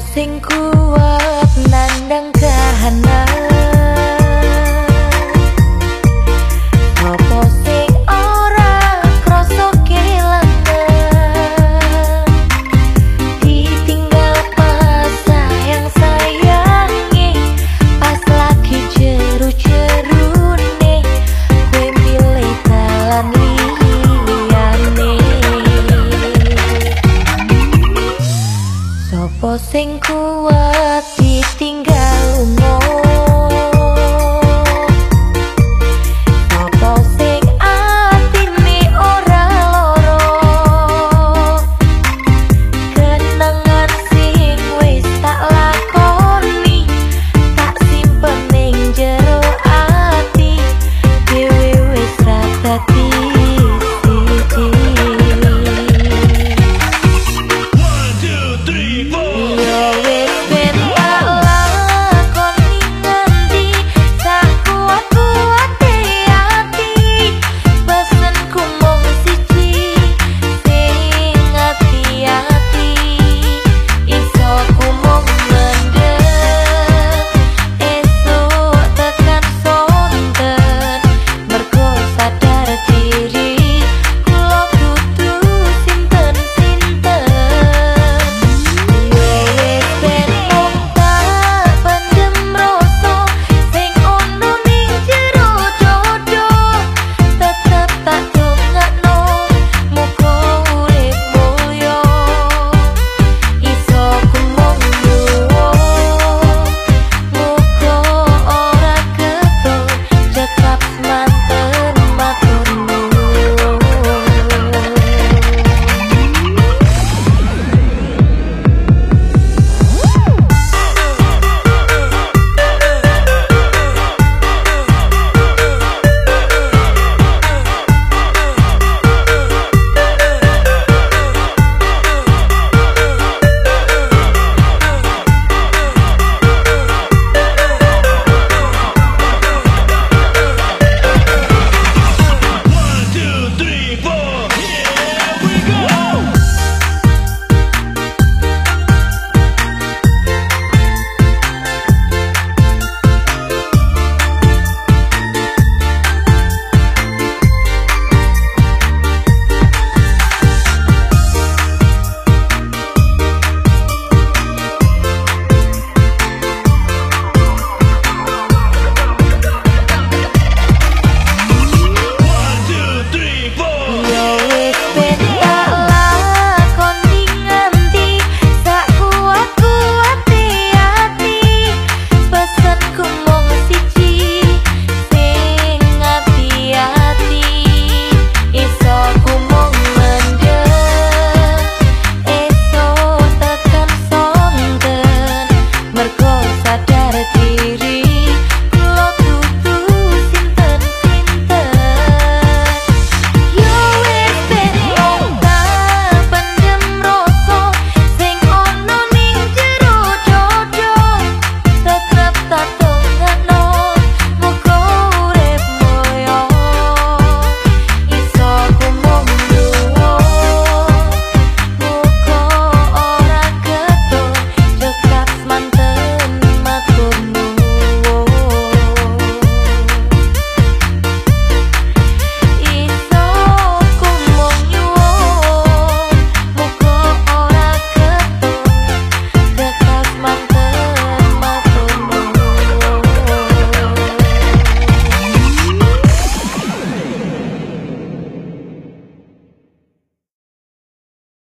sing kuat nandang kahanan think who was